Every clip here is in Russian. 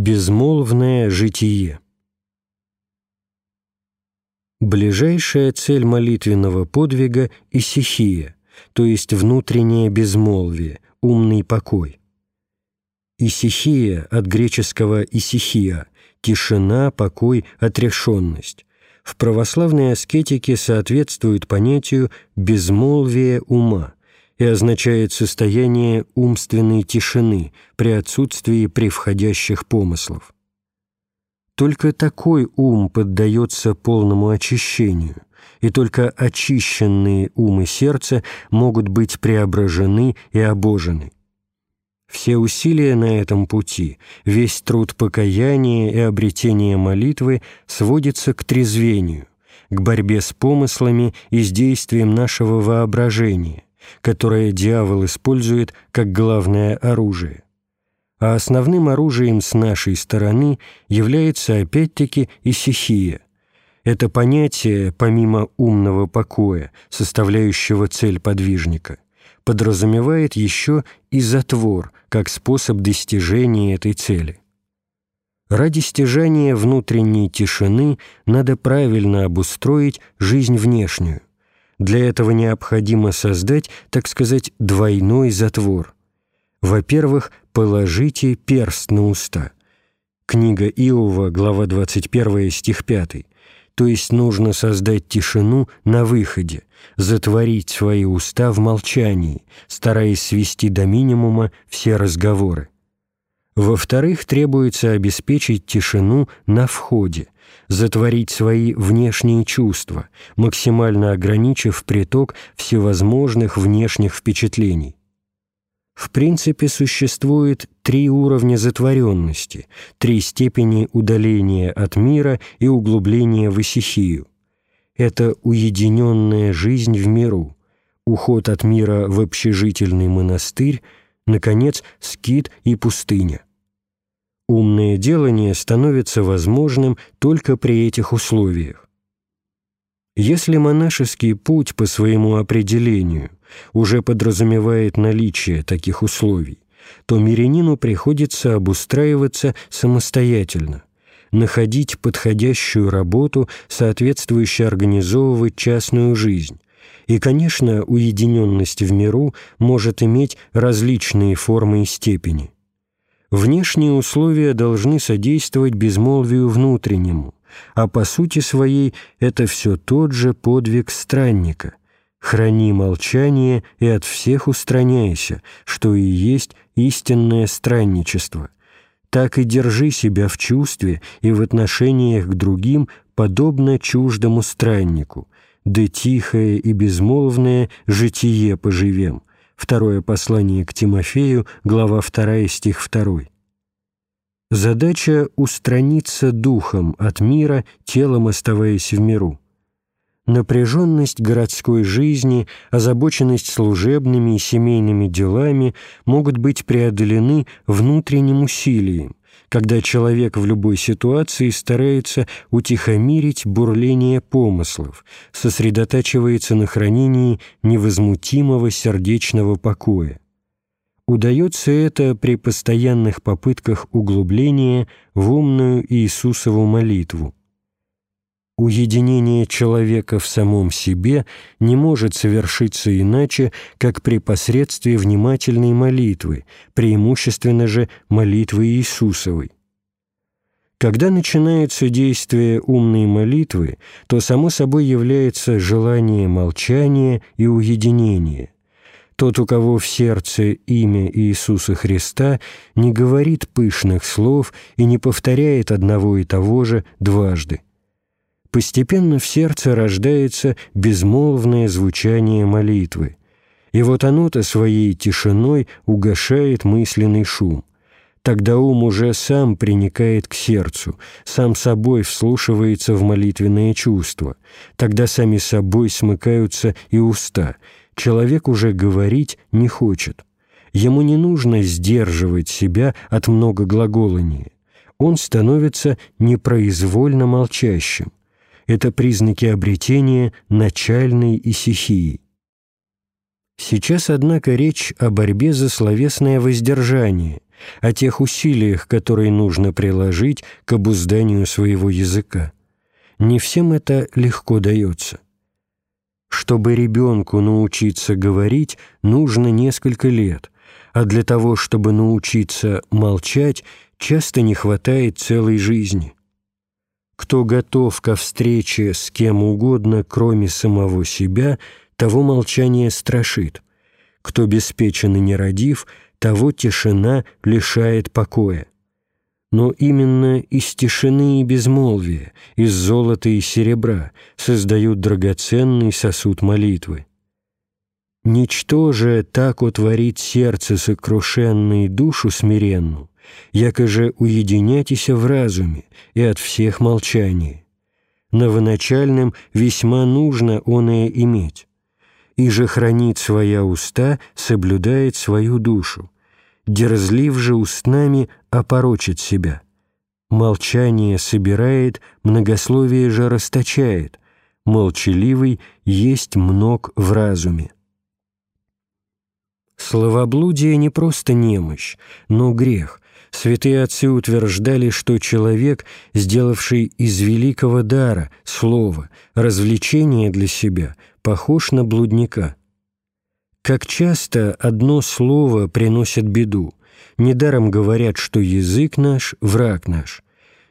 Безмолвное житие. Ближайшая цель молитвенного подвига – исихия, то есть внутреннее безмолвие, умный покой. Исихия от греческого «исихия» – тишина, покой, отрешенность. В православной аскетике соответствует понятию «безмолвие ума», и означает состояние умственной тишины при отсутствии превходящих помыслов. Только такой ум поддается полному очищению, и только очищенные умы сердца могут быть преображены и обожены. Все усилия на этом пути, весь труд покаяния и обретения молитвы сводится к трезвению, к борьбе с помыслами и с действием нашего воображения, которое дьявол использует как главное оружие. А основным оружием с нашей стороны является опять-таки исихия. Это понятие, помимо умного покоя, составляющего цель подвижника, подразумевает еще и затвор как способ достижения этой цели. Ради стяжания внутренней тишины надо правильно обустроить жизнь внешнюю. Для этого необходимо создать, так сказать, двойной затвор. Во-первых, положите перст на уста. Книга Иова, глава 21, стих 5. То есть нужно создать тишину на выходе, затворить свои уста в молчании, стараясь свести до минимума все разговоры. Во-вторых, требуется обеспечить тишину на входе – затворить свои внешние чувства, максимально ограничив приток всевозможных внешних впечатлений. В принципе, существует три уровня затворенности, три степени удаления от мира и углубления в исихию. Это уединенная жизнь в миру, уход от мира в общежительный монастырь, наконец, скит и пустыня. Умное делание становится возможным только при этих условиях. Если монашеский путь по своему определению уже подразумевает наличие таких условий, то мирянину приходится обустраиваться самостоятельно, находить подходящую работу, соответствующую организовывать частную жизнь. И, конечно, уединенность в миру может иметь различные формы и степени – Внешние условия должны содействовать безмолвию внутреннему, а по сути своей это все тот же подвиг странника. Храни молчание и от всех устраняйся, что и есть истинное странничество. Так и держи себя в чувстве и в отношениях к другим подобно чуждому страннику, да тихое и безмолвное житие поживем, Второе послание к Тимофею, глава 2, стих 2. Задача – устраниться духом от мира, телом оставаясь в миру. Напряженность городской жизни, озабоченность служебными и семейными делами могут быть преодолены внутренним усилием, когда человек в любой ситуации старается утихомирить бурление помыслов, сосредотачивается на хранении невозмутимого сердечного покоя. Удается это при постоянных попытках углубления в умную Иисусову молитву. Уединение человека в самом себе не может совершиться иначе, как при посредстве внимательной молитвы, преимущественно же молитвы Иисусовой. Когда начинается действие умной молитвы, то само собой является желание молчания и уединения. Тот, у кого в сердце имя Иисуса Христа, не говорит пышных слов и не повторяет одного и того же дважды постепенно в сердце рождается безмолвное звучание молитвы. И вот оно-то своей тишиной угошает мысленный шум. Тогда ум уже сам приникает к сердцу, сам собой вслушивается в молитвенное чувство. Тогда сами собой смыкаются и уста. Человек уже говорить не хочет. Ему не нужно сдерживать себя от многоглаголания. Он становится непроизвольно молчащим это признаки обретения начальной исихии. Сейчас, однако, речь о борьбе за словесное воздержание, о тех усилиях, которые нужно приложить к обузданию своего языка. Не всем это легко дается. Чтобы ребенку научиться говорить, нужно несколько лет, а для того, чтобы научиться молчать, часто не хватает целой жизни. Кто готов ко встрече с кем угодно, кроме самого себя, того молчание страшит. Кто беспечен и нерадив, того тишина лишает покоя. Но именно из тишины и безмолвия, из золота и серебра создают драгоценный сосуд молитвы. Ничто же так утворит сердце сокрушенное и душу смиренную, яко же уединяйтеся в разуме и от всех молчаний. Новоначальным весьма нужно оное иметь. И же хранит своя уста, соблюдает свою душу. Дерзлив же устнами опорочит себя. Молчание собирает, многословие же расточает. Молчаливый есть мног в разуме. Словоблудие не просто немощь, но грех, Святые отцы утверждали, что человек, сделавший из великого дара, слова, развлечение для себя, похож на блудника. Как часто одно слово приносит беду. Недаром говорят, что язык наш – враг наш.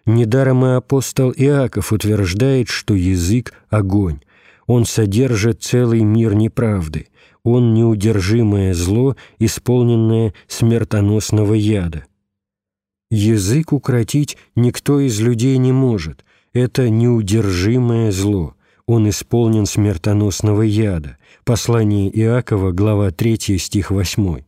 Недаром и апостол Иаков утверждает, что язык – огонь. Он содержит целый мир неправды. Он – неудержимое зло, исполненное смертоносного яда. Язык укротить никто из людей не может. Это неудержимое зло. Он исполнен смертоносного яда. Послание Иакова, глава 3, стих 8.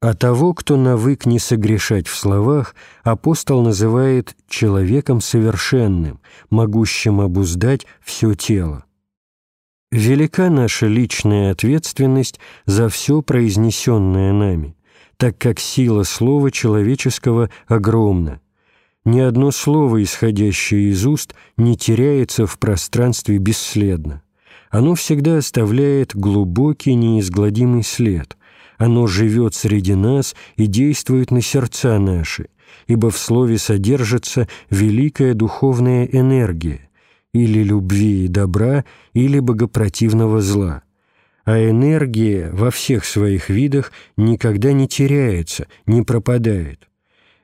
А того, кто навык не согрешать в словах, апостол называет человеком совершенным, могущим обуздать все тело. Велика наша личная ответственность за все произнесенное нами так как сила слова человеческого огромна. Ни одно слово, исходящее из уст, не теряется в пространстве бесследно. Оно всегда оставляет глубокий неизгладимый след. Оно живет среди нас и действует на сердца наши, ибо в слове содержится великая духовная энергия или любви и добра, или богопротивного зла а энергия во всех своих видах никогда не теряется, не пропадает.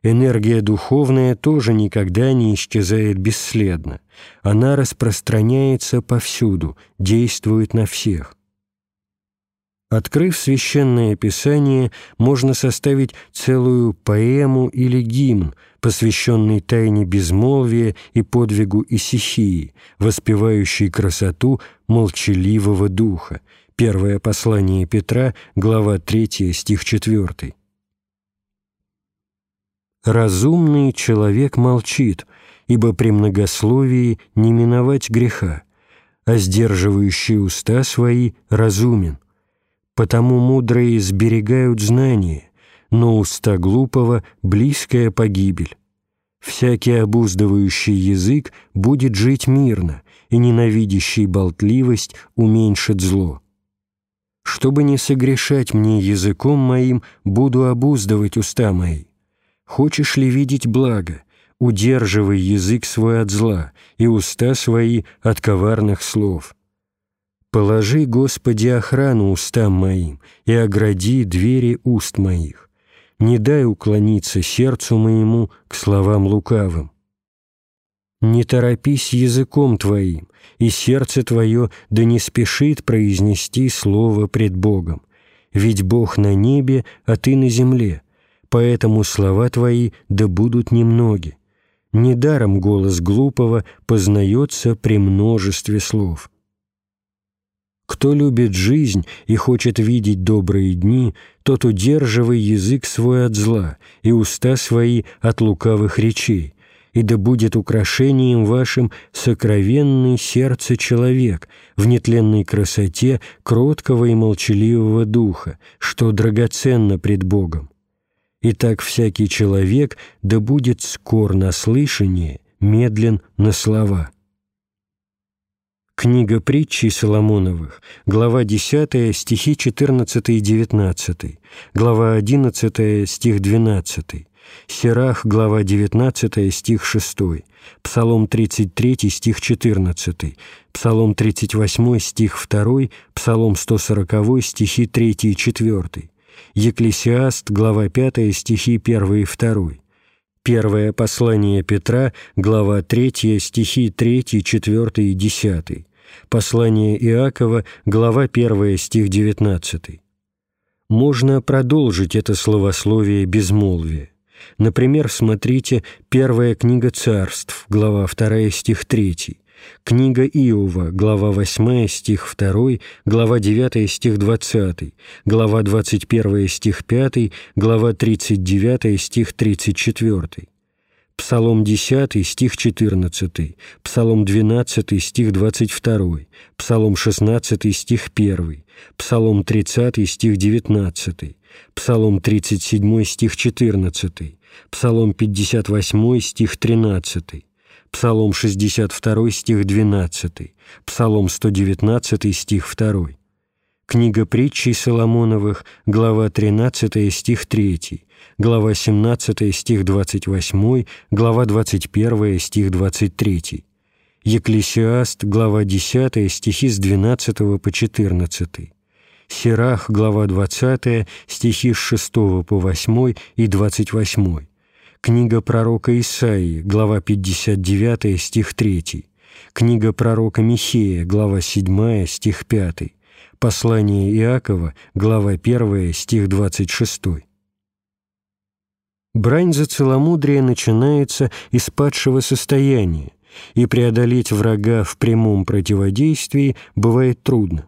Энергия духовная тоже никогда не исчезает бесследно. Она распространяется повсюду, действует на всех. Открыв Священное Писание, можно составить целую поэму или гимн, посвященный тайне безмолвия и подвигу Исихии, воспевающей красоту молчаливого духа, Первое послание Петра, глава 3, стих 4. «Разумный человек молчит, ибо при многословии не миновать греха, а сдерживающий уста свои разумен. Потому мудрые сберегают знания, но уста глупого — близкая погибель. Всякий обуздывающий язык будет жить мирно, и ненавидящий болтливость уменьшит зло. Чтобы не согрешать мне языком моим, буду обуздывать уста мои. Хочешь ли видеть благо? Удерживай язык свой от зла и уста свои от коварных слов. Положи, Господи, охрану устам моим и огради двери уст моих. Не дай уклониться сердцу моему к словам лукавым. Не торопись языком твоим, и сердце твое да не спешит произнести слово пред Богом. Ведь Бог на небе, а ты на земле, поэтому слова твои да будут немноги. Недаром голос глупого познается при множестве слов. Кто любит жизнь и хочет видеть добрые дни, тот удерживай язык свой от зла и уста свои от лукавых речей, и да будет украшением вашим сокровенный сердце человек в нетленной красоте кроткого и молчаливого духа, что драгоценно пред Богом. И так всякий человек да будет скор на слышание, медлен на слова. Книга притчей Соломоновых, глава 10, стихи 14 и 19, глава 11, стих 12, Сирах, глава 19, стих 6, Псалом 33, стих 14, Псалом 38, стих 2, Псалом 140, стихи 3 и 4, Екклесиаст, глава 5, стихи 1 и 2, Первое послание Петра, глава 3, стихи 3, 4 и 10. Послание Иакова, глава 1, стих 19. Можно продолжить это словословие безмолвия. Например, смотрите Первая книга царств, глава 2, стих 3, Книга Иова, глава 8, стих 2, глава 9, стих 20, глава 21, стих 5, глава 39, стих 34. Псалом 10, стих 14, Псалом 12, стих 22, Псалом 16, стих 1, Псалом 30, стих 19, Псалом 37, стих 14, Псалом 58, стих 13, Псалом 62, стих 12, Псалом 119, стих 2. Книга притчей Соломоновых, глава 13, стих 3, глава 17, стих 28, глава 21, стих 23. Екклесиаст, глава 10, стихи с 12 по 14. Сирах, глава 20, стихи с 6 по 8 и 28. Книга пророка Исаии, глава 59, стих 3. Книга пророка Михея, глава 7, стих 5. Послание Иакова, глава 1, стих 26. Брань за целомудрие начинается из падшего состояния, и преодолеть врага в прямом противодействии бывает трудно.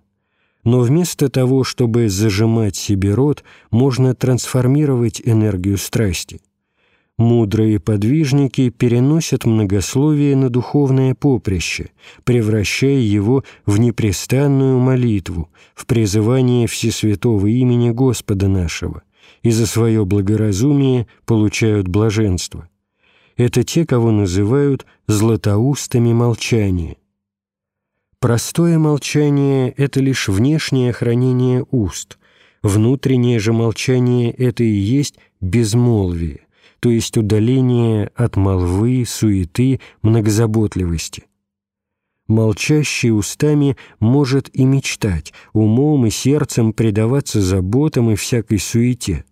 Но вместо того, чтобы зажимать себе рот, можно трансформировать энергию страсти – Мудрые подвижники переносят многословие на духовное поприще, превращая его в непрестанную молитву, в призывание Всесвятого имени Господа нашего, и за свое благоразумие получают блаженство. Это те, кого называют «златоустами молчания». Простое молчание – это лишь внешнее хранение уст, внутреннее же молчание – это и есть безмолвие то есть удаление от молвы, суеты, многозаботливости. Молчащий устами может и мечтать, умом и сердцем предаваться заботам и всякой суете,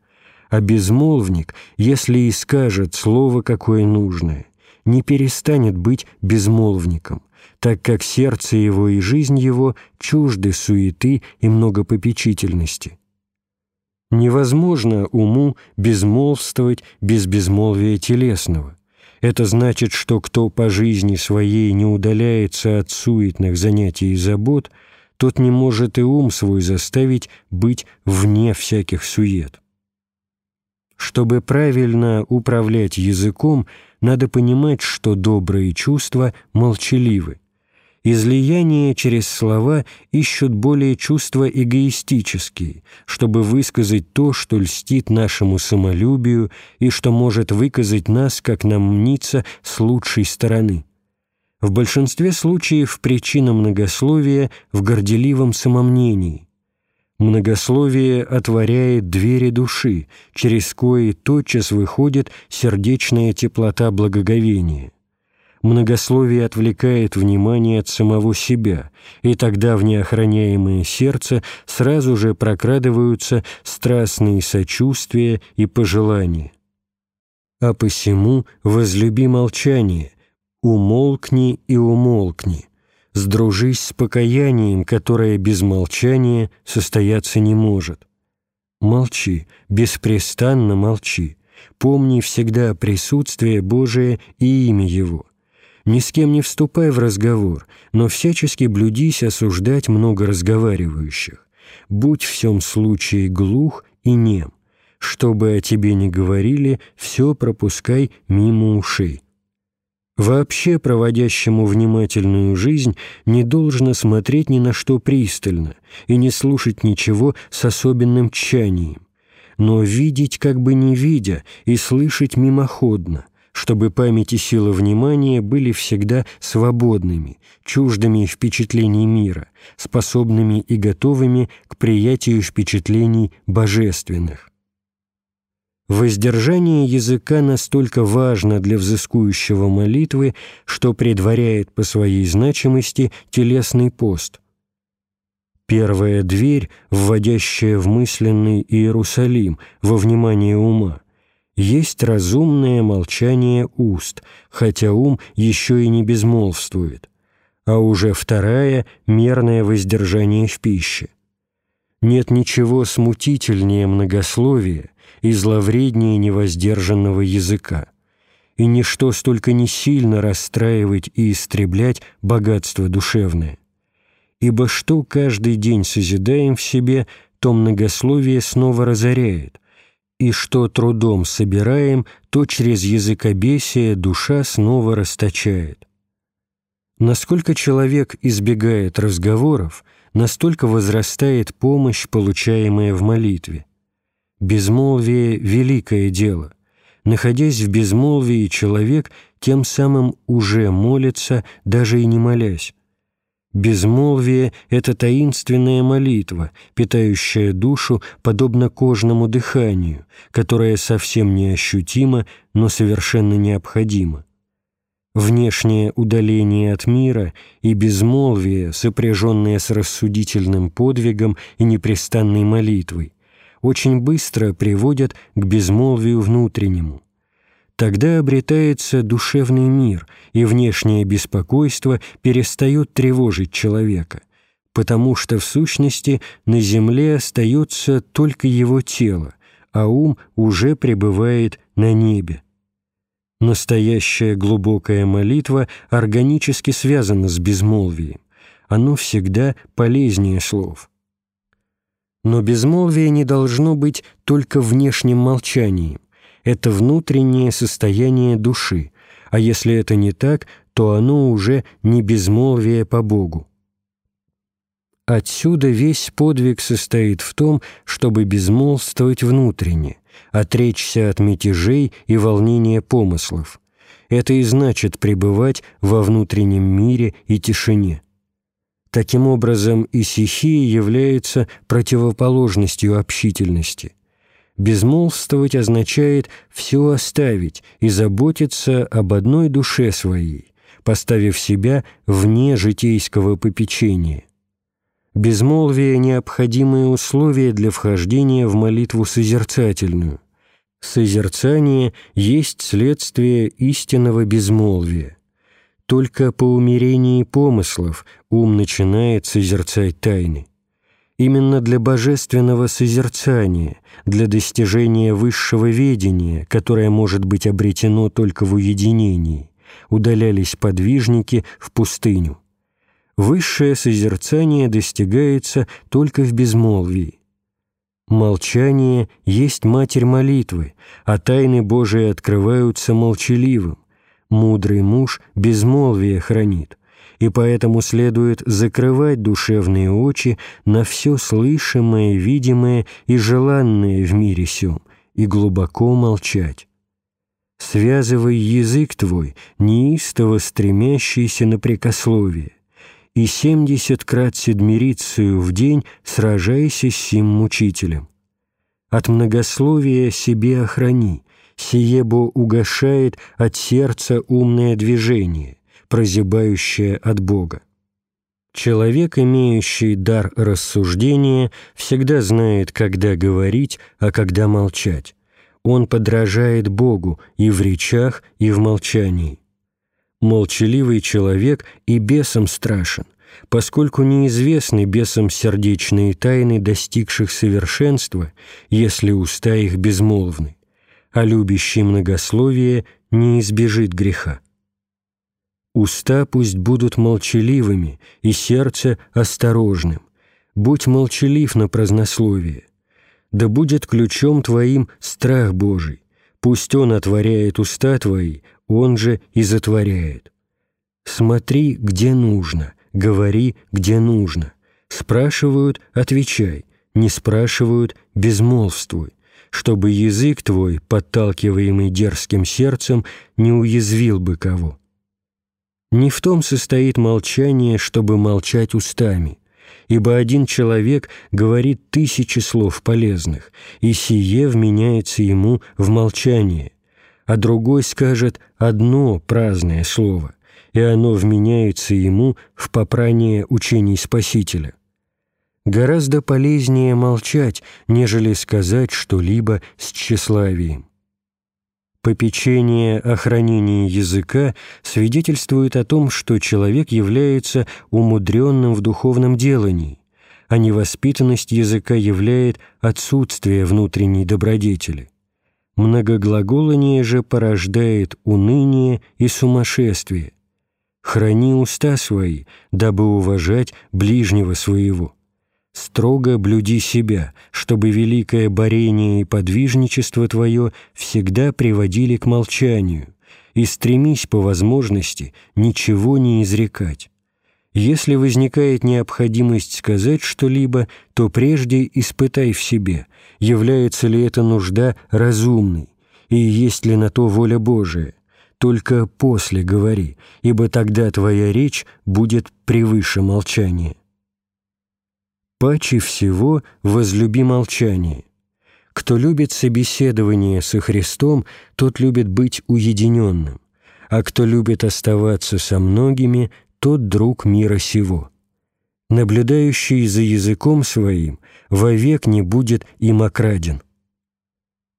а безмолвник, если и скажет слово какое нужное, не перестанет быть безмолвником, так как сердце его и жизнь его чужды суеты и многопопечительности. Невозможно уму безмолвствовать без безмолвия телесного. Это значит, что кто по жизни своей не удаляется от суетных занятий и забот, тот не может и ум свой заставить быть вне всяких сует. Чтобы правильно управлять языком, надо понимать, что добрые чувства молчаливы, Излияние через слова ищут более чувства эгоистические, чтобы высказать то, что льстит нашему самолюбию и что может выказать нас, как нам мнится, с лучшей стороны. В большинстве случаев причина многословия в горделивом самомнении. Многословие отворяет двери души, через кои тотчас выходит сердечная теплота благоговения многословие отвлекает внимание от самого себя, и тогда в неохраняемое сердце сразу же прокрадываются страстные сочувствия и пожелания. А посему возлюби молчание, умолкни и умолкни, сдружись с покаянием, которое без молчания состояться не может. Молчи, беспрестанно молчи, помни всегда присутствие Божие и имя Его – ни с кем не вступай в разговор, но всячески блюдись осуждать много разговаривающих. Будь в всем случае глух и нем. Что бы о тебе ни говорили, все пропускай мимо ушей. Вообще проводящему внимательную жизнь не должно смотреть ни на что пристально и не слушать ничего с особенным тщанием, но видеть как бы не видя и слышать мимоходно, чтобы память и сила внимания были всегда свободными, чуждыми впечатлений мира, способными и готовыми к приятию впечатлений божественных. Воздержание языка настолько важно для взыскующего молитвы, что предваряет по своей значимости телесный пост. Первая дверь, вводящая в мысленный Иерусалим во внимание ума, есть разумное молчание уст, хотя ум еще и не безмолвствует, а уже вторая — мерное воздержание в пище. Нет ничего смутительнее многословия и зловреднее невоздержанного языка, и ничто столько не сильно расстраивать и истреблять богатство душевное. Ибо что каждый день созидаем в себе, то многословие снова разоряет, и что трудом собираем, то через языкобесие душа снова расточает. Насколько человек избегает разговоров, настолько возрастает помощь, получаемая в молитве. Безмолвие — великое дело. Находясь в безмолвии, человек тем самым уже молится, даже и не молясь. Безмолвие — это таинственная молитва, питающая душу подобно кожному дыханию, которое совсем неощутимо, но совершенно необходимо. Внешнее удаление от мира и безмолвие, сопряженное с рассудительным подвигом и непрестанной молитвой, очень быстро приводят к безмолвию внутреннему. Тогда обретается душевный мир, и внешнее беспокойство перестает тревожить человека, потому что в сущности на земле остается только его тело, а ум уже пребывает на небе. Настоящая глубокая молитва органически связана с безмолвием. Оно всегда полезнее слов. Но безмолвие не должно быть только внешним молчанием это внутреннее состояние души, а если это не так, то оно уже не безмолвие по Богу. Отсюда весь подвиг состоит в том, чтобы безмолвствовать внутренне, отречься от мятежей и волнения помыслов. Это и значит пребывать во внутреннем мире и тишине. Таким образом, исихия является противоположностью общительности – Безмолвствовать означает все оставить и заботиться об одной душе своей, поставив себя вне житейского попечения. Безмолвие – необходимое условие для вхождения в молитву созерцательную. Созерцание есть следствие истинного безмолвия. Только по умерении помыслов ум начинает созерцать тайны. Именно для божественного созерцания, для достижения высшего ведения, которое может быть обретено только в уединении, удалялись подвижники в пустыню. Высшее созерцание достигается только в безмолвии. Молчание есть матерь молитвы, а тайны Божии открываются молчаливым. Мудрый муж безмолвие хранит и поэтому следует закрывать душевные очи на все слышимое, видимое и желанное в мире сём, и глубоко молчать. Связывай язык твой, неистово стремящийся на прикословие, и семьдесят крат седмирицию в день сражайся с сим мучителем. От многословия себе охрани, сие бо угошает от сердца умное движение, прозябающее от Бога. Человек, имеющий дар рассуждения, всегда знает, когда говорить, а когда молчать. Он подражает Богу и в речах, и в молчании. Молчаливый человек и бесом страшен, поскольку неизвестны бесам сердечные тайны достигших совершенства, если уста их безмолвны, а любящий многословие не избежит греха. Уста пусть будут молчаливыми, и сердце осторожным. Будь молчалив на празднословие. Да будет ключом твоим страх Божий. Пусть Он отворяет уста твои, Он же и затворяет. Смотри, где нужно, говори, где нужно. Спрашивают – отвечай, не спрашивают – безмолвствуй. чтобы язык твой, подталкиваемый дерзким сердцем, не уязвил бы кого. Не в том состоит молчание, чтобы молчать устами, ибо один человек говорит тысячи слов полезных, и сие вменяется ему в молчание, а другой скажет одно праздное слово, и оно вменяется ему в попрание учений Спасителя. Гораздо полезнее молчать, нежели сказать что-либо с тщеславием. Попечение о хранении языка свидетельствует о том, что человек является умудренным в духовном делании, а невоспитанность языка являет отсутствие внутренней добродетели. Многоглаголание же порождает уныние и сумасшествие. Храни уста свои, дабы уважать ближнего своего строго блюди себя, чтобы великое борение и подвижничество твое всегда приводили к молчанию, и стремись по возможности ничего не изрекать. Если возникает необходимость сказать что-либо, то прежде испытай в себе, является ли эта нужда разумной, и есть ли на то воля Божия. Только после говори, ибо тогда твоя речь будет превыше молчания. Паче всего возлюби молчание. Кто любит собеседование со Христом, тот любит быть уединенным, а кто любит оставаться со многими, тот друг мира сего. Наблюдающий за языком своим вовек не будет им окраден.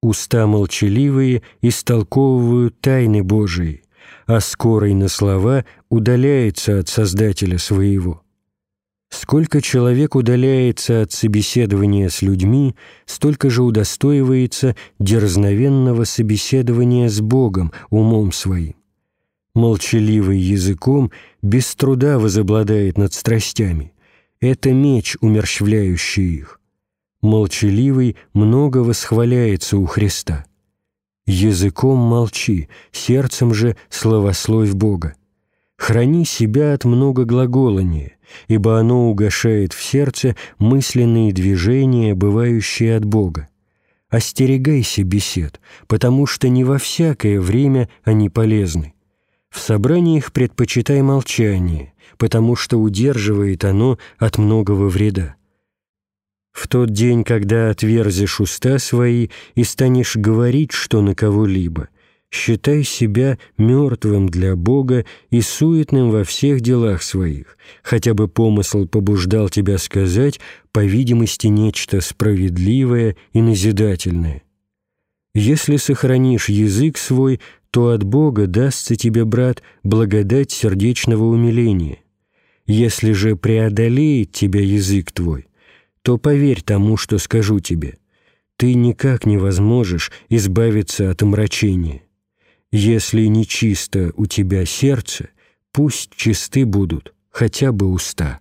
Уста молчаливые истолковывают тайны Божии, а скорый на слова удаляется от Создателя своего. Сколько человек удаляется от собеседования с людьми, столько же удостоивается дерзновенного собеседования с Богом умом своим. Молчаливый языком без труда возобладает над страстями. Это меч, умерщвляющий их. Молчаливый много восхваляется у Христа. Языком молчи, сердцем же славословь Бога. Храни себя от многоглаголания, ибо оно угошает в сердце мысленные движения, бывающие от Бога. Остерегайся бесед, потому что не во всякое время они полезны. В собраниях предпочитай молчание, потому что удерживает оно от многого вреда. В тот день, когда отверзишь уста свои и станешь говорить что на кого-либо, считай себя мертвым для Бога и суетным во всех делах своих, хотя бы помысл побуждал тебя сказать, по видимости, нечто справедливое и назидательное. Если сохранишь язык свой, то от Бога дастся тебе, брат, благодать сердечного умиления. Если же преодолеет тебя язык твой, то поверь тому, что скажу тебе. Ты никак не возможешь избавиться от омрачения. Если нечисто у тебя сердце, пусть чисты будут хотя бы уста.